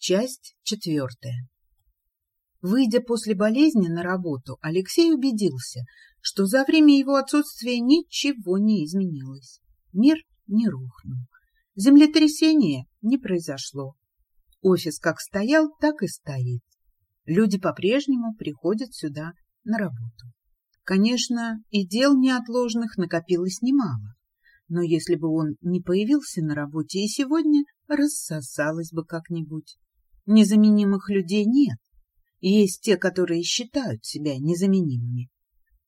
Часть четвертая. Выйдя после болезни на работу, Алексей убедился, что за время его отсутствия ничего не изменилось. Мир не рухнул. Землетрясение не произошло. Офис как стоял, так и стоит. Люди по-прежнему приходят сюда на работу. Конечно, и дел неотложных накопилось немало. Но если бы он не появился на работе и сегодня, рассосалось бы как-нибудь. Незаменимых людей нет. Есть те, которые считают себя незаменимыми.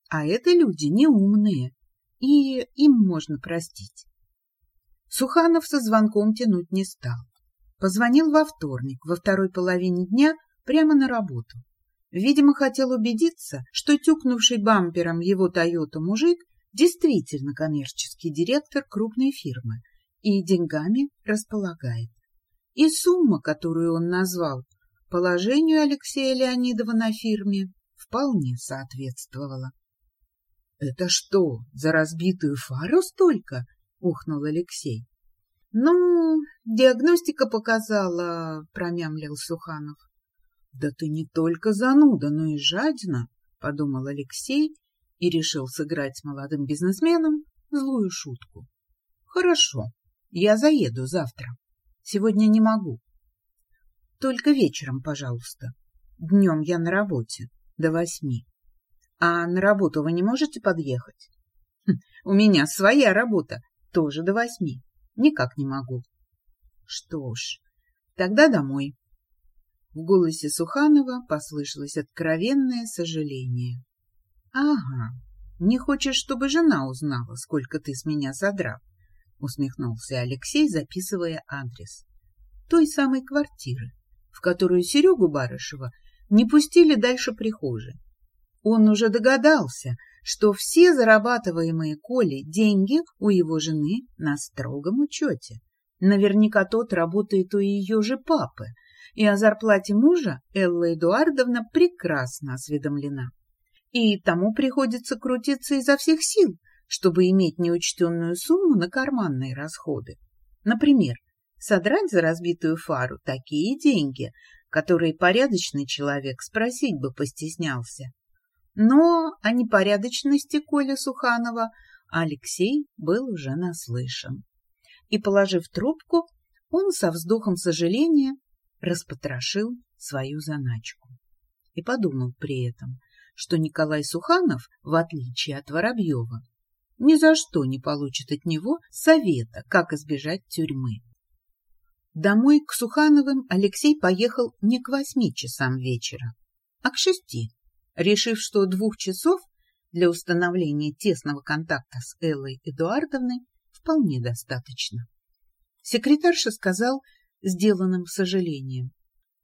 А это люди неумные, и им можно простить. Суханов со звонком тянуть не стал. Позвонил во вторник, во второй половине дня, прямо на работу. Видимо, хотел убедиться, что тюкнувший бампером его «Тойота» мужик действительно коммерческий директор крупной фирмы и деньгами располагает и сумма, которую он назвал, положению Алексея Леонидова на фирме вполне соответствовала. — Это что, за разбитую фару столько? — ухнул Алексей. — Ну, диагностика показала, — промямлил Суханов. — Да ты не только зануда, но и жадина, — подумал Алексей и решил сыграть с молодым бизнесменом злую шутку. — Хорошо, я заеду завтра. Сегодня не могу. Только вечером, пожалуйста. Днем я на работе, до восьми. А на работу вы не можете подъехать? Хм, у меня своя работа, тоже до восьми. Никак не могу. Что ж, тогда домой. В голосе Суханова послышалось откровенное сожаление. — Ага, не хочешь, чтобы жена узнала, сколько ты с меня задрал? Усмехнулся Алексей, записывая адрес. Той самой квартиры, в которую Серегу Барышева не пустили дальше прихожей. Он уже догадался, что все зарабатываемые Колей деньги у его жены на строгом учете. Наверняка тот работает у ее же папы, и о зарплате мужа Элла Эдуардовна прекрасно осведомлена. И тому приходится крутиться изо всех сил, чтобы иметь неучтенную сумму на карманные расходы. Например, содрать за разбитую фару такие деньги, которые порядочный человек спросить бы постеснялся. Но о непорядочности Коля Суханова Алексей был уже наслышан. И, положив трубку, он со вздохом сожаления распотрошил свою заначку. И подумал при этом, что Николай Суханов, в отличие от Воробьева, ни за что не получит от него совета, как избежать тюрьмы. Домой к Сухановым Алексей поехал не к восьми часам вечера, а к шести, решив, что двух часов для установления тесного контакта с Эллой Эдуардовной вполне достаточно. Секретарша сказал сделанным сожалением.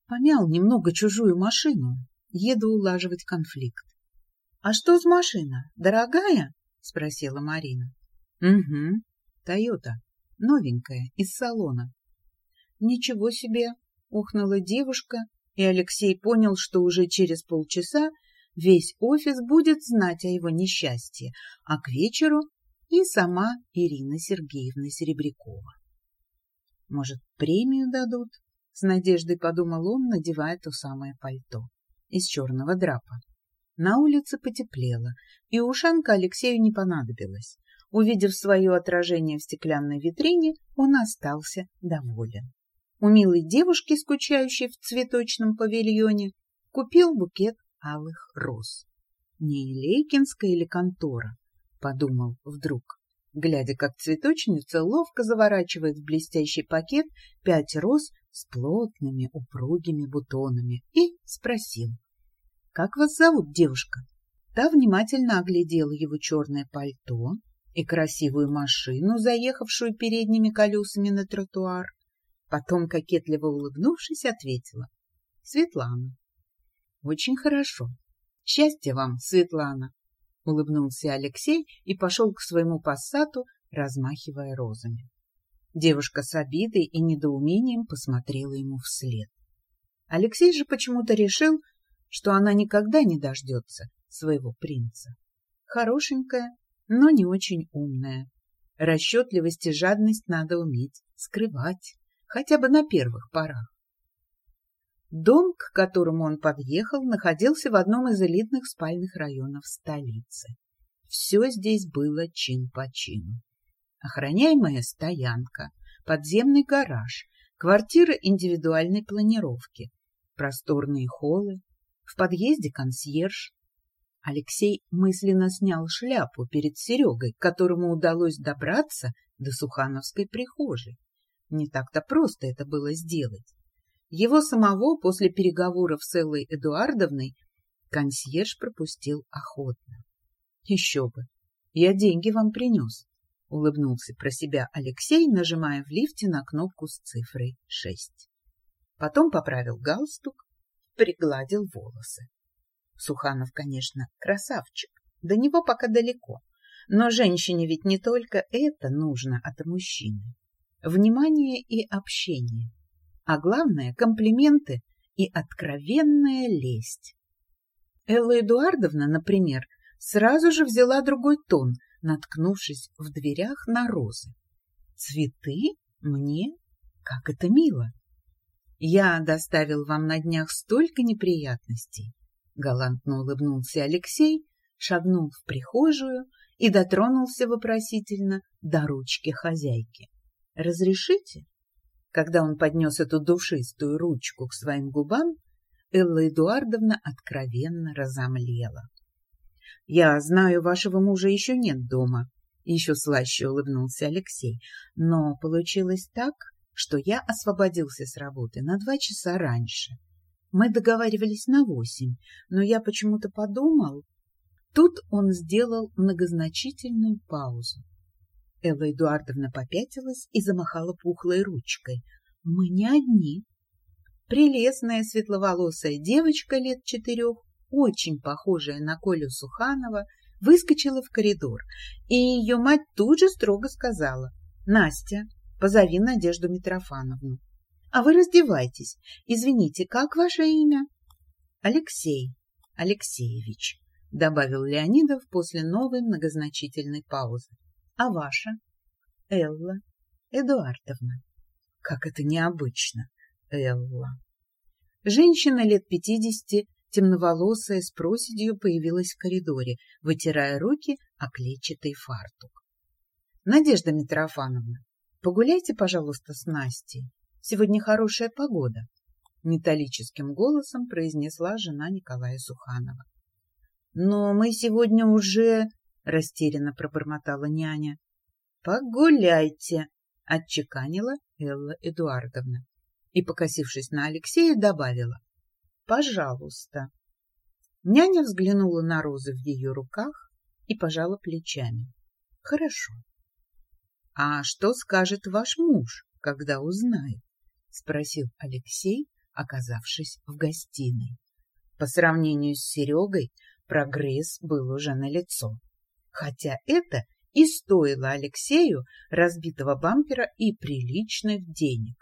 Помял немного чужую машину, еду улаживать конфликт. — А что за машина? Дорогая? — спросила Марина. — Угу, Тойота, новенькая, из салона. — Ничего себе! — ухнула девушка, и Алексей понял, что уже через полчаса весь офис будет знать о его несчастье, а к вечеру и сама Ирина Сергеевна Серебрякова. Может, премию дадут? С надеждой подумал он, надевая то самое пальто из черного драпа. На улице потеплело, и ушанка Алексею не понадобилась. Увидев свое отражение в стеклянной витрине, он остался доволен. У милой девушки, скучающей в цветочном павильоне, купил букет алых роз. Не Илейкинская или контора, подумал вдруг, глядя, как цветочница ловко заворачивает в блестящий пакет пять роз с плотными упругими бутонами, и спросил. «Как вас зовут, девушка?» Та внимательно оглядела его черное пальто и красивую машину, заехавшую передними колесами на тротуар. Потом, кокетливо улыбнувшись, ответила. «Светлана». «Очень хорошо. Счастья вам, Светлана!» Улыбнулся Алексей и пошел к своему пассату, размахивая розами. Девушка с обидой и недоумением посмотрела ему вслед. Алексей же почему-то решил, что она никогда не дождется своего принца. Хорошенькая, но не очень умная. Расчетливость и жадность надо уметь скрывать, хотя бы на первых порах. Дом, к которому он подъехал, находился в одном из элитных спальных районов столицы. Все здесь было чин по чину. Охраняемая стоянка, подземный гараж, квартира индивидуальной планировки, просторные холлы, в подъезде консьерж. Алексей мысленно снял шляпу перед Серегой, которому удалось добраться до Сухановской прихожей. Не так-то просто это было сделать. Его самого после переговоров с Эллой Эдуардовной консьерж пропустил охотно. — Еще бы! Я деньги вам принес, — улыбнулся про себя Алексей, нажимая в лифте на кнопку с цифрой шесть. Потом поправил галстук, пригладил волосы. Суханов, конечно, красавчик, до него пока далеко, но женщине ведь не только это нужно от мужчины. Внимание и общение а главное — комплименты и откровенная лесть. Элла Эдуардовна, например, сразу же взяла другой тон, наткнувшись в дверях на розы. «Цветы? Мне? Как это мило!» «Я доставил вам на днях столько неприятностей!» Галантно улыбнулся Алексей, шагнул в прихожую и дотронулся вопросительно до ручки хозяйки. «Разрешите?» Когда он поднес эту душистую ручку к своим губам, Элла Эдуардовна откровенно разомлела. — Я знаю, вашего мужа еще нет дома, — еще слаще улыбнулся Алексей. Но получилось так, что я освободился с работы на два часа раньше. Мы договаривались на восемь, но я почему-то подумал... Тут он сделал многозначительную паузу. Элла Эдуардовна попятилась и замахала пухлой ручкой. «Мы не одни». Прелестная светловолосая девочка лет четырех, очень похожая на Колю Суханова, выскочила в коридор, и ее мать тут же строго сказала, «Настя, позови Надежду Митрофановну. А вы раздевайтесь. Извините, как ваше имя?» «Алексей Алексеевич», — добавил Леонидов после новой многозначительной паузы. А ваша? Элла Эдуардовна. Как это необычно, Элла. Женщина лет пятидесяти, темноволосая, с проседью появилась в коридоре, вытирая руки о клетчатый фартук. Надежда Митрофановна, погуляйте, пожалуйста, с Настей. Сегодня хорошая погода. Металлическим голосом произнесла жена Николая Суханова. Но мы сегодня уже растерянно пробормотала няня. Погуляйте, отчеканила Элла Эдуардовна и, покосившись на Алексея, добавила: Пожалуйста. Няня взглянула на розы в ее руках и пожала плечами. Хорошо. А что скажет ваш муж, когда узнает? спросил Алексей, оказавшись в гостиной. По сравнению с Серегой прогресс был уже налицо хотя это и стоило Алексею разбитого бампера и приличных денег.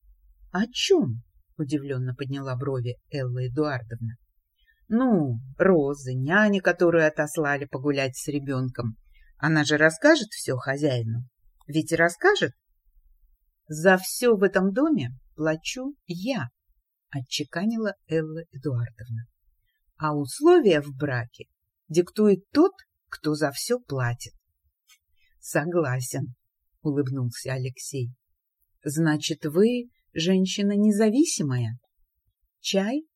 — О чем? — удивленно подняла брови Элла Эдуардовна. — Ну, Розы, няни, которую отослали погулять с ребенком. Она же расскажет все хозяину. Ведь расскажет? — За все в этом доме плачу я, — отчеканила Элла Эдуардовна. — А условия в браке диктует тот, кто за все платит. — Согласен, — улыбнулся Алексей. — Значит, вы женщина независимая? Чай,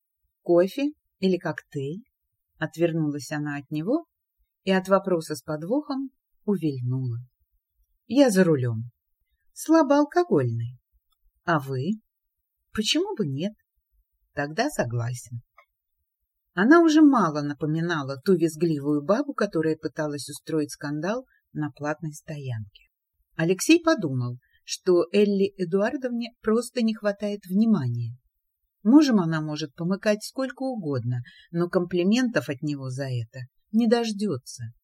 кофе или коктейль? Отвернулась она от него и от вопроса с подвохом увильнула. Я за рулем. Слабоалкогольный. А вы? Почему бы нет? Тогда согласен. Она уже мало напоминала ту визгливую бабу, которая пыталась устроить скандал на платной стоянке. Алексей подумал, что Элли Эдуардовне просто не хватает внимания. Мужем она может помыкать сколько угодно, но комплиментов от него за это не дождется. —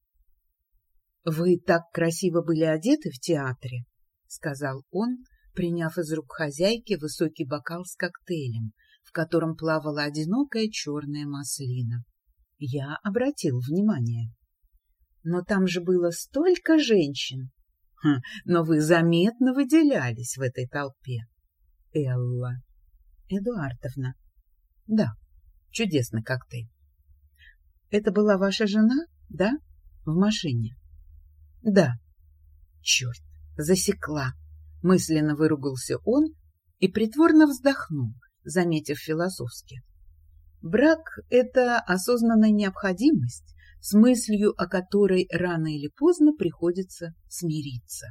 Вы так красиво были одеты в театре, — сказал он, приняв из рук хозяйки высокий бокал с коктейлем, котором плавала одинокая черная маслина. Я обратил внимание. Но там же было столько женщин. Ха, но вы заметно выделялись в этой толпе. Элла Эдуардовна, Да, чудесный коктейль. Это была ваша жена, да? В машине? Да. Черт, засекла. Мысленно выругался он и притворно вздохнул, заметив философски. Брак — это осознанная необходимость, с мыслью о которой рано или поздно приходится смириться.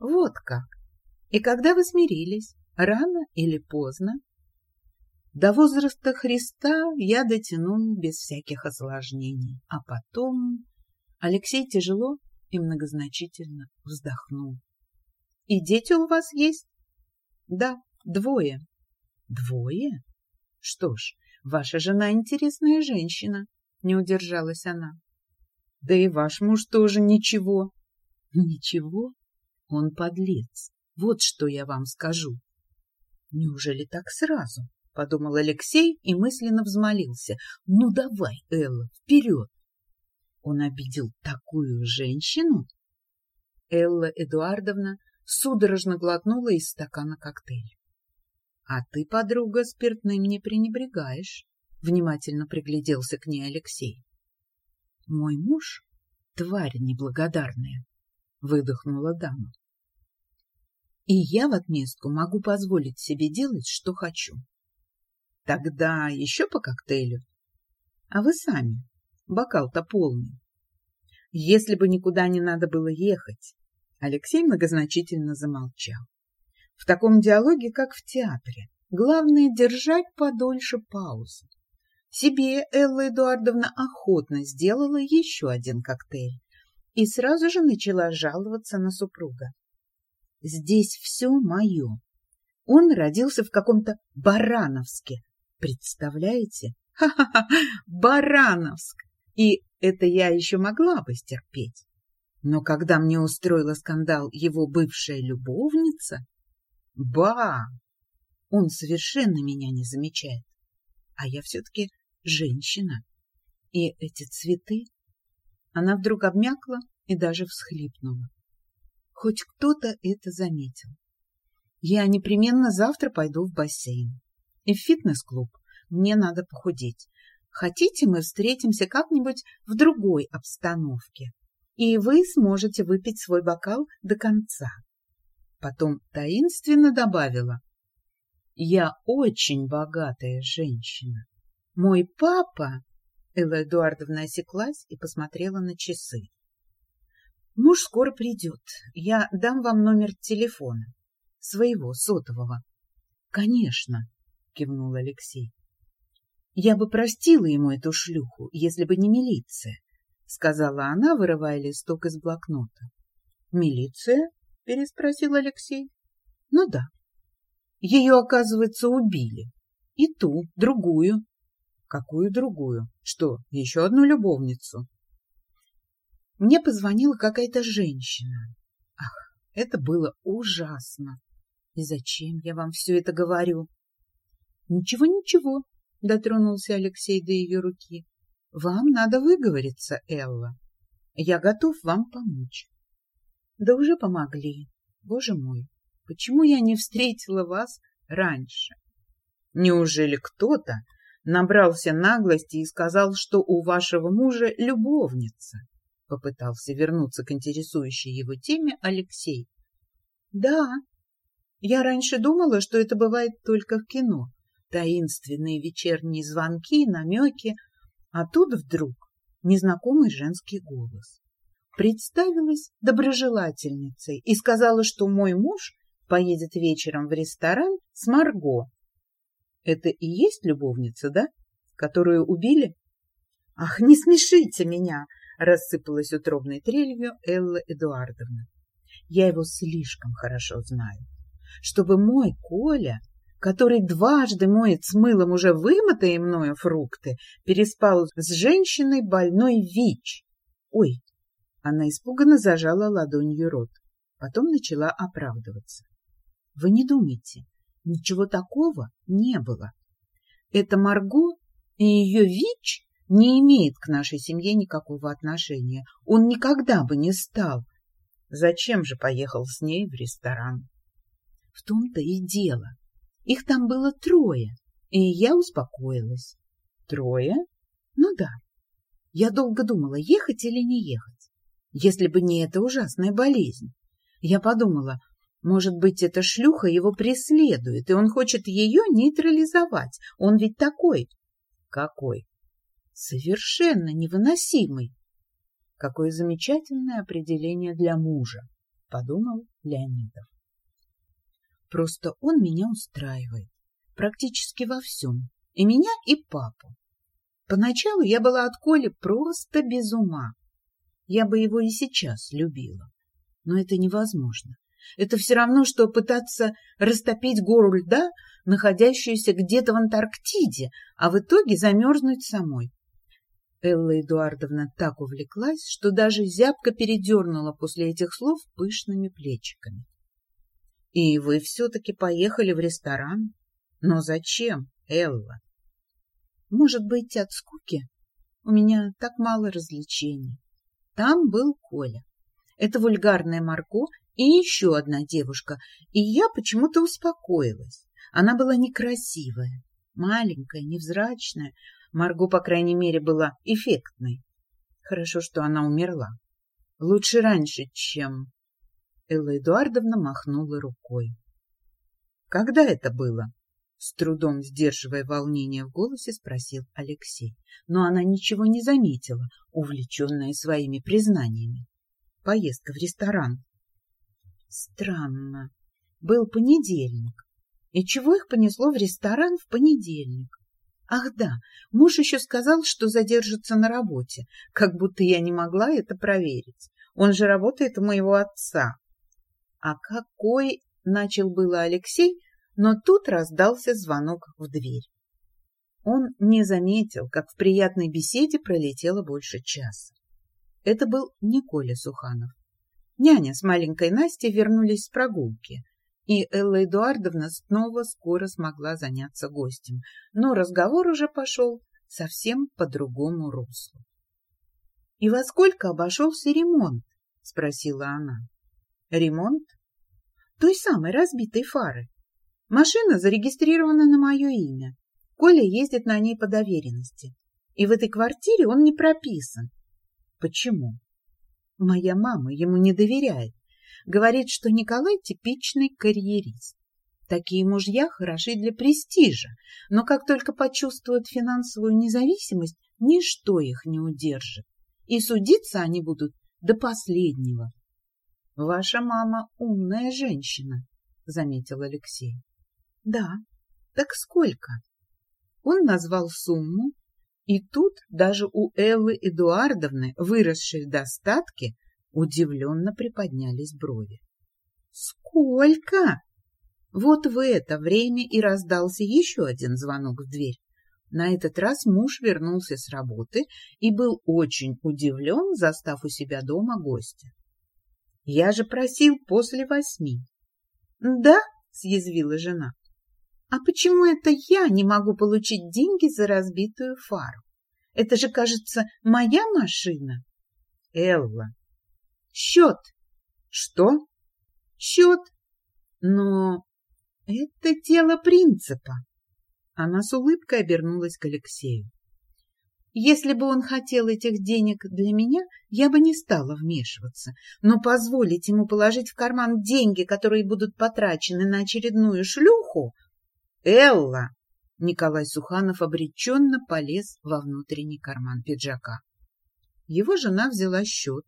Вот как. И когда вы смирились, рано или поздно? До возраста Христа я дотянул без всяких осложнений, а потом Алексей тяжело и многозначительно вздохнул. — И дети у вас есть? — Да, двое. — Двое? Что ж, ваша жена интересная женщина, — не удержалась она. — Да и ваш муж тоже ничего. — Ничего? Он подлец. Вот что я вам скажу. — Неужели так сразу? — подумал Алексей и мысленно взмолился. — Ну давай, Элла, вперед! Он обидел такую женщину? Элла Эдуардовна судорожно глотнула из стакана коктейль. — А ты, подруга, спиртным не пренебрегаешь, — внимательно пригляделся к ней Алексей. — Мой муж — тварь неблагодарная, — выдохнула дама. — И я в отместку могу позволить себе делать, что хочу. — Тогда еще по коктейлю? — А вы сами Бокал-то полный. Если бы никуда не надо было ехать. Алексей многозначительно замолчал. В таком диалоге, как в театре, главное держать подольше паузу. Себе Элла Эдуардовна охотно сделала еще один коктейль и сразу же начала жаловаться на супруга. «Здесь все мое. Он родился в каком-то Барановске. Представляете? Ха-ха-ха! Барановск! И это я еще могла бы стерпеть. Но когда мне устроила скандал его бывшая любовница... Ба! Он совершенно меня не замечает. А я все-таки женщина. И эти цветы... Она вдруг обмякла и даже всхлипнула. Хоть кто-то это заметил. Я непременно завтра пойду в бассейн. И в фитнес-клуб. Мне надо похудеть. Хотите, мы встретимся как-нибудь в другой обстановке, и вы сможете выпить свой бокал до конца. Потом таинственно добавила. Я очень богатая женщина. Мой папа... Элла Эдуардовна осеклась и посмотрела на часы. Муж скоро придет. Я дам вам номер телефона. Своего, сотового. Конечно, кивнул Алексей. Я бы простила ему эту шлюху, если бы не милиция, — сказала она, вырывая листок из блокнота. — Милиция? — переспросил Алексей. — Ну да. Ее, оказывается, убили. И ту, другую. Какую другую? Что, еще одну любовницу? Мне позвонила какая-то женщина. Ах, это было ужасно. И зачем я вам все это говорю? Ничего, ничего, дотронулся Алексей до ее руки. — Вам надо выговориться, Элла. Я готов вам помочь. — Да уже помогли. Боже мой, почему я не встретила вас раньше? Неужели кто-то набрался наглости и сказал, что у вашего мужа любовница? Попытался вернуться к интересующей его теме Алексей. — Да, я раньше думала, что это бывает только в кино, таинственные вечерние звонки, намеки, а тут вдруг незнакомый женский голос. Представилась доброжелательницей и сказала, что мой муж поедет вечером в ресторан с Марго. Это и есть любовница, да? Которую убили? Ах, не смешите меня! Рассыпалась утробной трелью Элла Эдуардовна. Я его слишком хорошо знаю. Чтобы мой Коля который дважды моет с мылом уже вымытые мною фрукты, переспал с женщиной больной ВИЧ. Ой! Она испуганно зажала ладонью рот. Потом начала оправдываться. Вы не думайте, ничего такого не было. Это Марго и ее ВИЧ не имеет к нашей семье никакого отношения. Он никогда бы не стал. Зачем же поехал с ней в ресторан? В том-то и дело. Их там было трое, и я успокоилась. Трое? Ну да. Я долго думала, ехать или не ехать, если бы не эта ужасная болезнь. Я подумала, может быть, эта шлюха его преследует, и он хочет ее нейтрализовать. Он ведь такой. Какой? Совершенно невыносимый. Какое замечательное определение для мужа, подумал Леонидов. Просто он меня устраивает, практически во всем, и меня, и папу. Поначалу я была от Коли просто без ума. Я бы его и сейчас любила, но это невозможно. Это все равно, что пытаться растопить гору льда, находящуюся где-то в Антарктиде, а в итоге замерзнуть самой. Элла Эдуардовна так увлеклась, что даже зябко передернула после этих слов пышными плечиками. — И вы все-таки поехали в ресторан? Но зачем, Элла? — Может быть, от скуки? У меня так мало развлечений. Там был Коля. Это вульгарная Марго и еще одна девушка, и я почему-то успокоилась. Она была некрасивая, маленькая, невзрачная. Марго, по крайней мере, была эффектной. Хорошо, что она умерла. Лучше раньше, чем... Элла Эдуардовна махнула рукой. Когда это было? С трудом сдерживая волнение в голосе, спросил Алексей. Но она ничего не заметила, увлеченная своими признаниями. Поездка в ресторан Странно. Был понедельник. И чего их понесло в ресторан в понедельник? Ах да, муж еще сказал, что задержится на работе, как будто я не могла это проверить. Он же работает у моего отца. А какой... Начал было Алексей, но тут раздался звонок в дверь. Он не заметил, как в приятной беседе пролетело больше часа. Это был Николя Суханов. Няня с маленькой Настей вернулись с прогулки, и Элла Эдуардовна снова скоро смогла заняться гостем, но разговор уже пошел совсем по другому руслу. — И во сколько обошелся ремонт? — спросила она. — Ремонт? — Той самой разбитой фары. Машина зарегистрирована на мое имя. Коля ездит на ней по доверенности. И в этой квартире он не прописан. — Почему? Моя мама ему не доверяет. Говорит, что Николай типичный карьерист. Такие мужья хороши для престижа, но как только почувствуют финансовую независимость, ничто их не удержит. И судиться они будут до последнего. — Ваша мама умная женщина, — заметил Алексей. — Да. Так сколько? Он назвал сумму, и тут даже у Эллы Эдуардовны, выросшей в достатке, удивленно приподнялись брови. «Сколько?» Вот в это время и раздался еще один звонок в дверь. На этот раз муж вернулся с работы и был очень удивлен, застав у себя дома гостя. «Я же просил после восьми». «Да?» — съязвила жена. А почему это я не могу получить деньги за разбитую фару? Это же, кажется, моя машина. Элла. Счет. Что? Счет. Но это дело принципа. Она с улыбкой обернулась к Алексею. Если бы он хотел этих денег для меня, я бы не стала вмешиваться. Но позволить ему положить в карман деньги, которые будут потрачены на очередную шлюху, Элла! Николай Суханов обреченно полез во внутренний карман пиджака. Его жена взяла счет,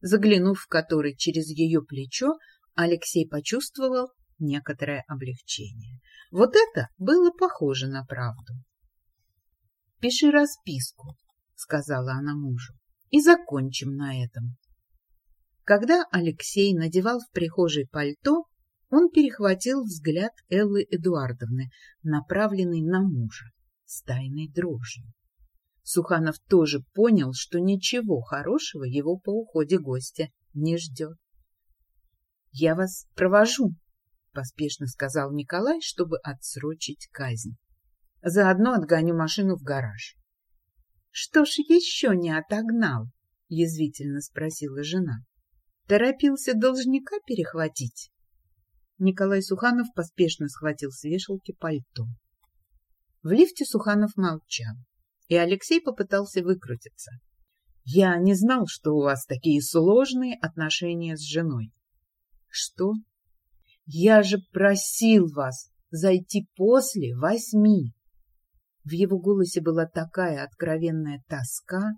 заглянув в который через ее плечо, Алексей почувствовал некоторое облегчение. Вот это было похоже на правду. — Пиши расписку, — сказала она мужу, — и закончим на этом. Когда Алексей надевал в прихожей пальто, он перехватил взгляд Эллы Эдуардовны, направленный на мужа, с тайной дрожью. Суханов тоже понял, что ничего хорошего его по уходе гостя не ждет. — Я вас провожу, — поспешно сказал Николай, чтобы отсрочить казнь. — Заодно отгоню машину в гараж. — Что ж еще не отогнал? — язвительно спросила жена. — Торопился должника перехватить? Николай Суханов поспешно схватил с вешалки пальто. В лифте Суханов молчал, и Алексей попытался выкрутиться. — Я не знал, что у вас такие сложные отношения с женой. — Что? — Я же просил вас зайти после восьми. В его голосе была такая откровенная тоска,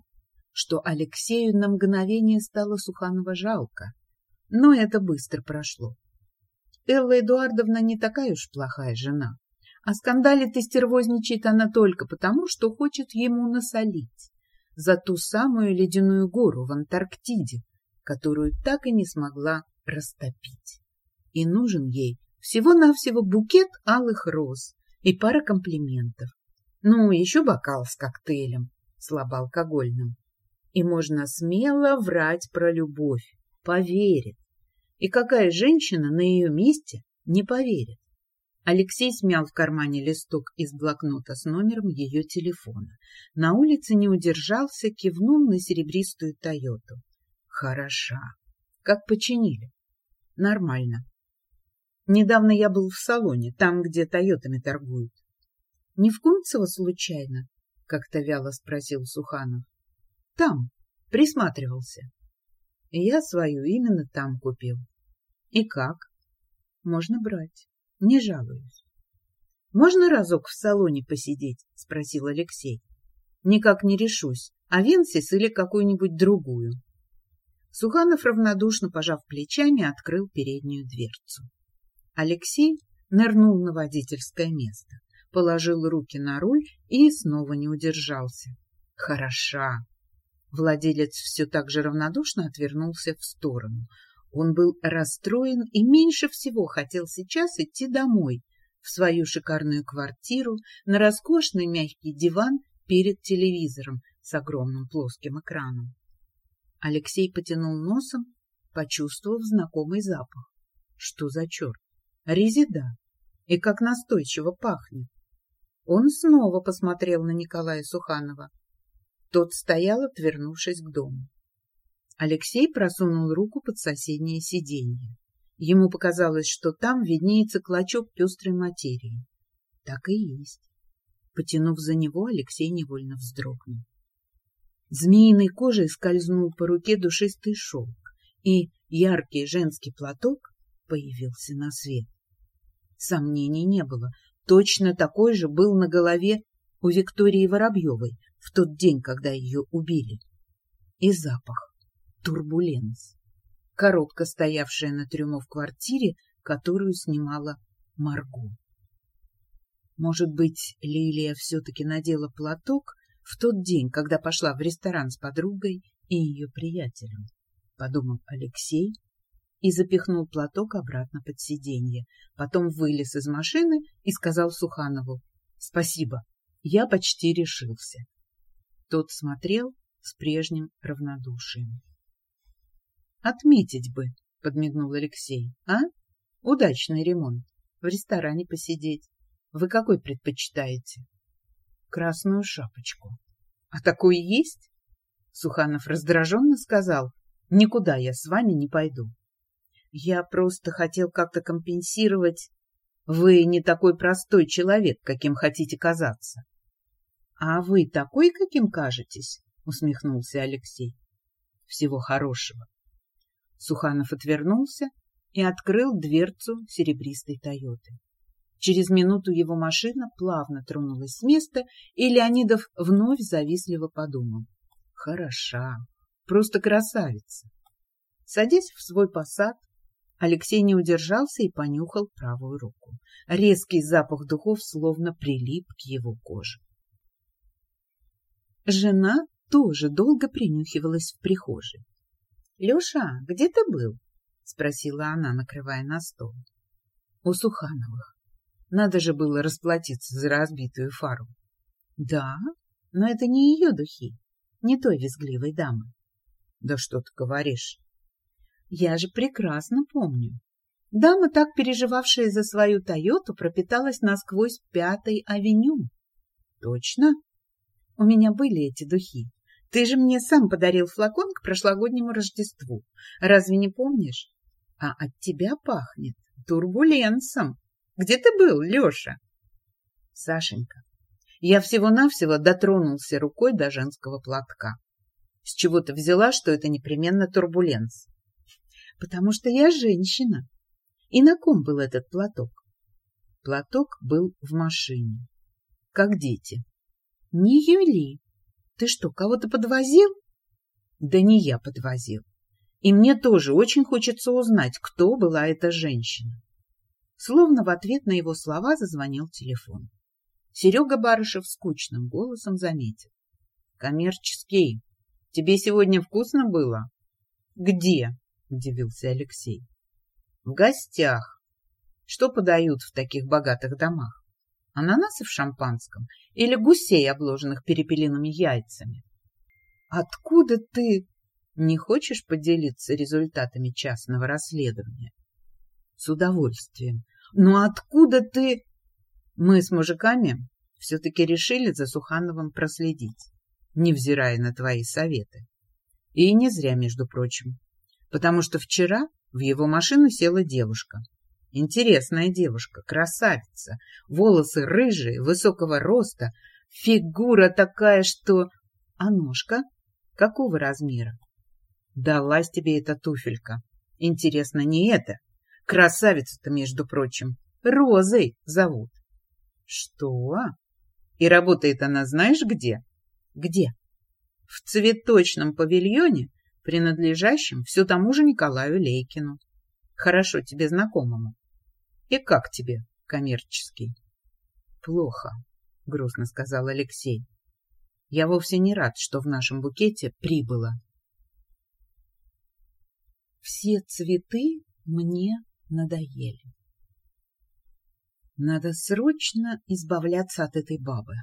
что Алексею на мгновение стало Суханова жалко. Но это быстро прошло. Элла Эдуардовна не такая уж плохая жена. А скандалит и стервозничает она только потому, что хочет ему насолить за ту самую ледяную гору в Антарктиде, которую так и не смогла растопить. И нужен ей всего-навсего букет алых роз и пара комплиментов. Ну, еще бокал с коктейлем слабоалкогольным. И можно смело врать про любовь, поверит. И какая женщина на ее месте не поверит? Алексей смял в кармане листок из блокнота с номером ее телефона. На улице не удержался, кивнул на серебристую Тойоту. Хороша. Как починили? Нормально. Недавно я был в салоне, там, где Тойотами торгуют. Не в Кунцево случайно? Как-то вяло спросил Суханов. Там. Присматривался. Я свою именно там купил. И как? Можно брать. Не жалуюсь. Можно разок в салоне посидеть? Спросил Алексей. Никак не решусь. А Венсис или какую-нибудь другую? Суханов, равнодушно пожав плечами, открыл переднюю дверцу. Алексей нырнул на водительское место, положил руки на руль и снова не удержался. Хороша. Владелец все так же равнодушно отвернулся в сторону. Он был расстроен и меньше всего хотел сейчас идти домой, в свою шикарную квартиру, на роскошный мягкий диван перед телевизором с огромным плоским экраном. Алексей потянул носом, почувствовав знакомый запах. Что за черт? Резида. И как настойчиво пахнет. Он снова посмотрел на Николая Суханова. Тот стоял, отвернувшись к дому. Алексей просунул руку под соседнее сиденье. Ему показалось, что там виднеется клочок пестрой материи. Так и есть. Потянув за него, Алексей невольно вздрогнул. Змеиной кожей скользнул по руке душистый шелк, и яркий женский платок появился на свет. Сомнений не было. Точно такой же был на голове у Виктории Воробьевой в тот день, когда ее убили. И запах турбуленс. Коробка, стоявшая на трюмо в квартире, которую снимала Марго. Может быть, Лилия все-таки надела платок в тот день, когда пошла в ресторан с подругой и ее приятелем, — подумал Алексей и запихнул платок обратно под сиденье. Потом вылез из машины и сказал Суханову «Спасибо, я почти решился». Тот смотрел с прежним равнодушием. Отметить бы, подмигнул Алексей. А? Удачный ремонт. В ресторане посидеть. Вы какой предпочитаете? Красную шапочку. А такой есть? Суханов раздраженно сказал. Никуда я с вами не пойду. Я просто хотел как-то компенсировать... Вы не такой простой человек, каким хотите казаться. — А вы такой, каким кажетесь? — усмехнулся Алексей. — Всего хорошего. Суханов отвернулся и открыл дверцу серебристой «Тойоты». Через минуту его машина плавно тронулась с места, и Леонидов вновь завистливо подумал. Хороша, просто красавица. Садясь в свой посад, Алексей не удержался и понюхал правую руку. Резкий запах духов словно прилип к его коже. Жена тоже долго принюхивалась в прихожей. Леша, где ты был? — спросила она, накрывая на стол. — У Сухановых. Надо же было расплатиться за разбитую фару. — Да, но это не ее духи, не той визгливой дамы. — Да что ты говоришь? — Я же прекрасно помню. Дама, так переживавшая за свою Тойоту, пропиталась насквозь Пятой авеню. — Точно? У меня были эти духи. Ты же мне сам подарил флакон к прошлогоднему Рождеству. Разве не помнишь? А от тебя пахнет турбуленсом. Где ты был, Леша? Сашенька, Я всего-навсего дотронулся рукой до женского платка. С чего ты взяла, что это непременно турбуленс? Потому что я женщина. И на ком был этот платок? Платок был в машине. Как дети. Не Юли. Ты что, кого-то подвозил? Да не я подвозил. И мне тоже очень хочется узнать, кто была эта женщина. Словно в ответ на его слова зазвонил телефон. Серега Барышев скучным голосом заметил. — Коммерческий. Тебе сегодня вкусно было? — Где? — удивился Алексей. — В гостях. Что подают в таких богатых домах? Ананасы в шампанском или гусей, обложенных перепелиными яйцами? Откуда ты не хочешь поделиться результатами частного расследования? С удовольствием. Но откуда ты... Мы с мужиками все-таки решили за Сухановым проследить, невзирая на твои советы. И не зря, между прочим, потому что вчера в его машину села девушка. Интересная девушка, красавица, волосы рыжие, высокого роста, фигура такая, что... А ножка? Какого размера? Далась тебе эта туфелька. Интересно, не это. Красавицу-то, между прочим, Розой зовут. Что? И работает она знаешь где? Где? В цветочном павильоне, принадлежащем все тому же Николаю Лейкину. Хорошо тебе знакомому. И как тебе, коммерческий? Плохо, грустно сказал Алексей. Я вовсе не рад, что в нашем букете прибыло. Все цветы мне надоели. Надо срочно избавляться от этой бабы.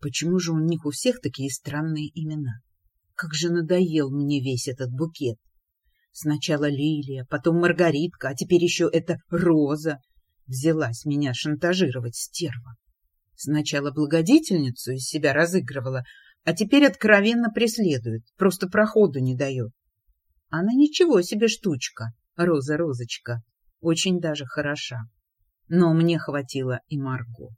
Почему же у них у всех такие странные имена? Как же надоел мне весь этот букет. Сначала лилия, потом маргаритка, а теперь еще эта роза. Взялась меня шантажировать стерва. Сначала благодетельницу из себя разыгрывала, а теперь откровенно преследует, просто проходу не дает. Она ничего себе штучка, Роза-розочка, очень даже хороша. Но мне хватило и Марго.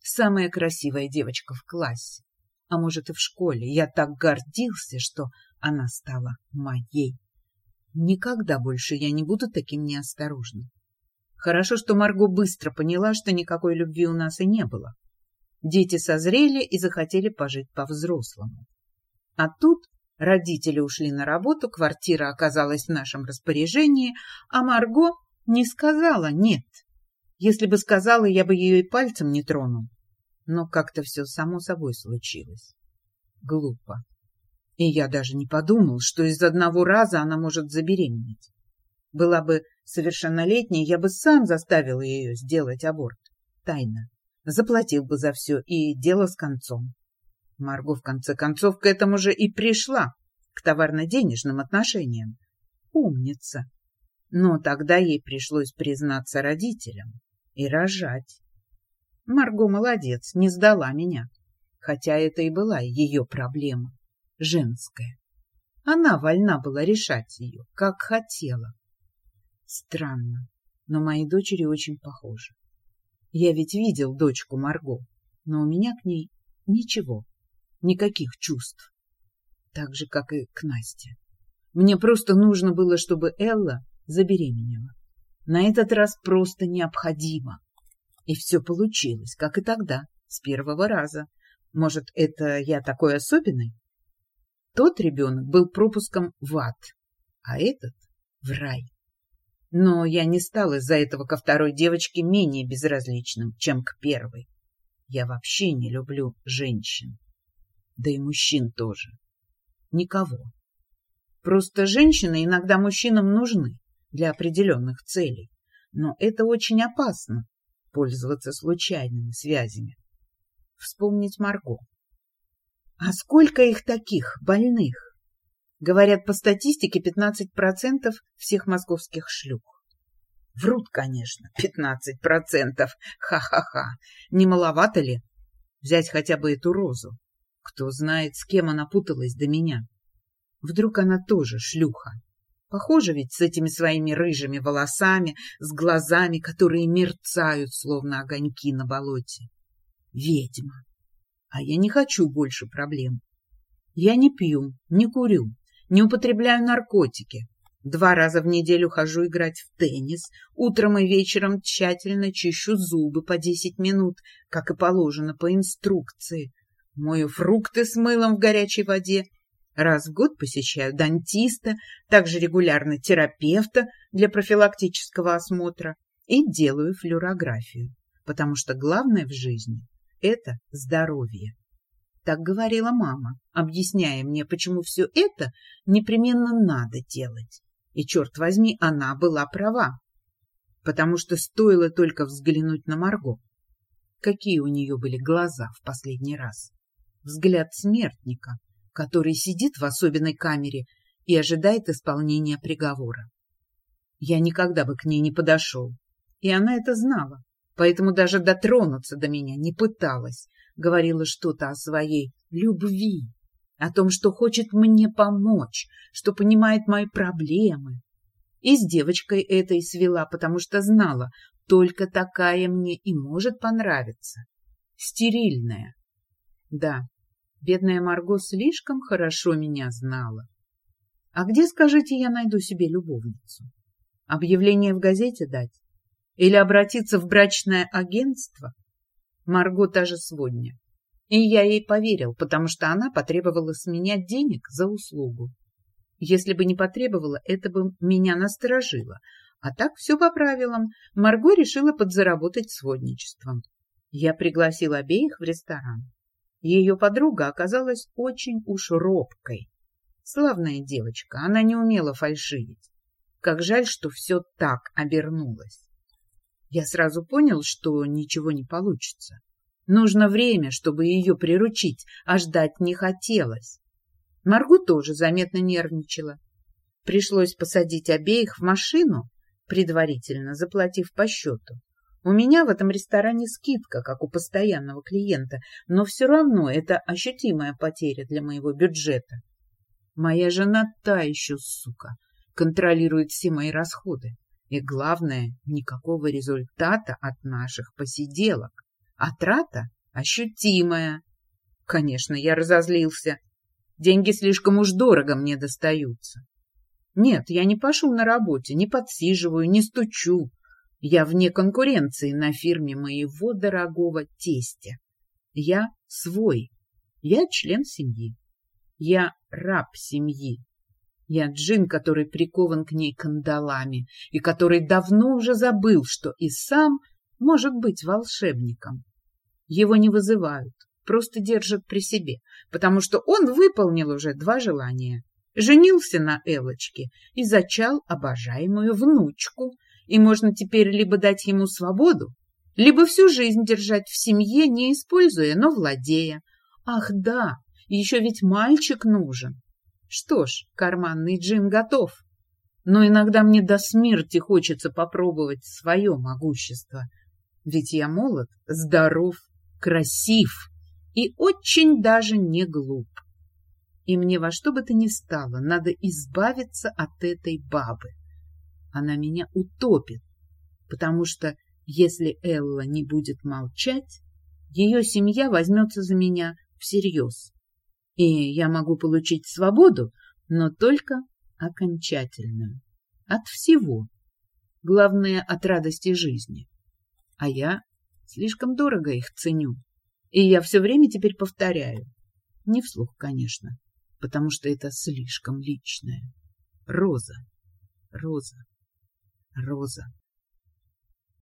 Самая красивая девочка в классе, а может и в школе. Я так гордился, что она стала моей. Никогда больше я не буду таким неосторожным. Хорошо, что Марго быстро поняла, что никакой любви у нас и не было. Дети созрели и захотели пожить по-взрослому. А тут родители ушли на работу, квартира оказалась в нашем распоряжении, а Марго не сказала «нет». Если бы сказала, я бы ее и пальцем не тронул. Но как-то все само собой случилось. Глупо. И я даже не подумал, что из одного раза она может забеременеть. Была бы совершеннолетней, я бы сам заставил ее сделать аборт. Тайно. Заплатил бы за все, и дело с концом. Марго, в конце концов, к этому же и пришла, к товарно-денежным отношениям. Умница. Но тогда ей пришлось признаться родителям и рожать. Марго молодец, не сдала меня, хотя это и была ее проблема женская. Она вольна была решать ее, как хотела. Странно, но мои дочери очень похожи. Я ведь видел дочку Марго, но у меня к ней ничего, никаких чувств. Так же, как и к Насте. Мне просто нужно было, чтобы Элла забеременела. На этот раз просто необходимо. И все получилось, как и тогда, с первого раза. Может, это я такой особенный? Тот ребенок был пропуском в ад, а этот — в рай. Но я не стал из-за этого ко второй девочке менее безразличным, чем к первой. Я вообще не люблю женщин. Да и мужчин тоже. Никого. Просто женщины иногда мужчинам нужны для определенных целей. Но это очень опасно — пользоваться случайными связями. Вспомнить Марго. А сколько их таких, больных? Говорят, по статистике 15% всех московских шлюх. Врут, конечно, 15%. Ха-ха-ха. Не маловато ли? Взять хотя бы эту розу. Кто знает, с кем она путалась до меня. Вдруг она тоже шлюха. Похоже ведь с этими своими рыжими волосами, с глазами, которые мерцают, словно огоньки на болоте. Ведьма. А я не хочу больше проблем. Я не пью, не курю, не употребляю наркотики. Два раза в неделю хожу играть в теннис, утром и вечером тщательно чищу зубы по десять минут, как и положено по инструкции. Мою фрукты с мылом в горячей воде, Раз в год посещаю дантиста, также регулярно терапевта для профилактического осмотра и делаю флюорографию, потому что главное в жизни – это здоровье. Так говорила мама, объясняя мне, почему все это непременно надо делать. И, черт возьми, она была права, потому что стоило только взглянуть на Марго. Какие у нее были глаза в последний раз. Взгляд смертника, который сидит в особенной камере и ожидает исполнения приговора. Я никогда бы к ней не подошел, и она это знала, поэтому даже дотронуться до меня не пыталась, говорила что-то о своей любви, о том, что хочет мне помочь, что понимает мои проблемы. И с девочкой этой свела, потому что знала, только такая мне и может понравиться. Стерильная. Да, Бедная Марго слишком хорошо меня знала. А где, скажите, я найду себе любовницу? Объявление в газете дать? Или обратиться в брачное агентство? Марго та же сводня. И я ей поверил, потому что она потребовала с меня денег за услугу. Если бы не потребовала, это бы меня насторожило. А так все по правилам. Марго решила подзаработать сводничеством. Я пригласил обеих в ресторан. Ее подруга оказалась очень уж робкой. Славная девочка, она не умела фальшивить. Как жаль, что все так обернулось. Я сразу понял, что ничего не получится. Нужно время, чтобы ее приручить, а ждать не хотелось. Маргу тоже заметно нервничала. Пришлось посадить обеих в машину, предварительно заплатив по счету. У меня в этом ресторане скидка, как у постоянного клиента, но все равно это ощутимая потеря для моего бюджета. Моя жена та еще сука, контролирует все мои расходы. И главное, никакого результата от наших посиделок. А трата ощутимая. Конечно, я разозлился. Деньги слишком уж дорого мне достаются. Нет, я не пошел на работе, не подсиживаю, не стучу. Я вне конкуренции на фирме моего дорогого тестя. Я свой. Я член семьи. Я раб семьи. Я джин, который прикован к ней кандалами и который давно уже забыл, что и сам может быть волшебником. Его не вызывают, просто держат при себе, потому что он выполнил уже два желания. Женился на Элочке и зачал обожаемую внучку, и можно теперь либо дать ему свободу, либо всю жизнь держать в семье, не используя, но владея. Ах да, еще ведь мальчик нужен. Что ж, карманный джин готов. Но иногда мне до смерти хочется попробовать свое могущество. Ведь я молод, здоров, красив и очень даже не глуп. И мне во что бы то ни стало, надо избавиться от этой бабы она меня утопит, потому что если Элла не будет молчать, ее семья возьмется за меня всерьез. И я могу получить свободу, но только окончательную. От всего. Главное, от радости жизни. А я слишком дорого их ценю. И я все время теперь повторяю. Не вслух, конечно, потому что это слишком личное. Роза, Роза. Роза.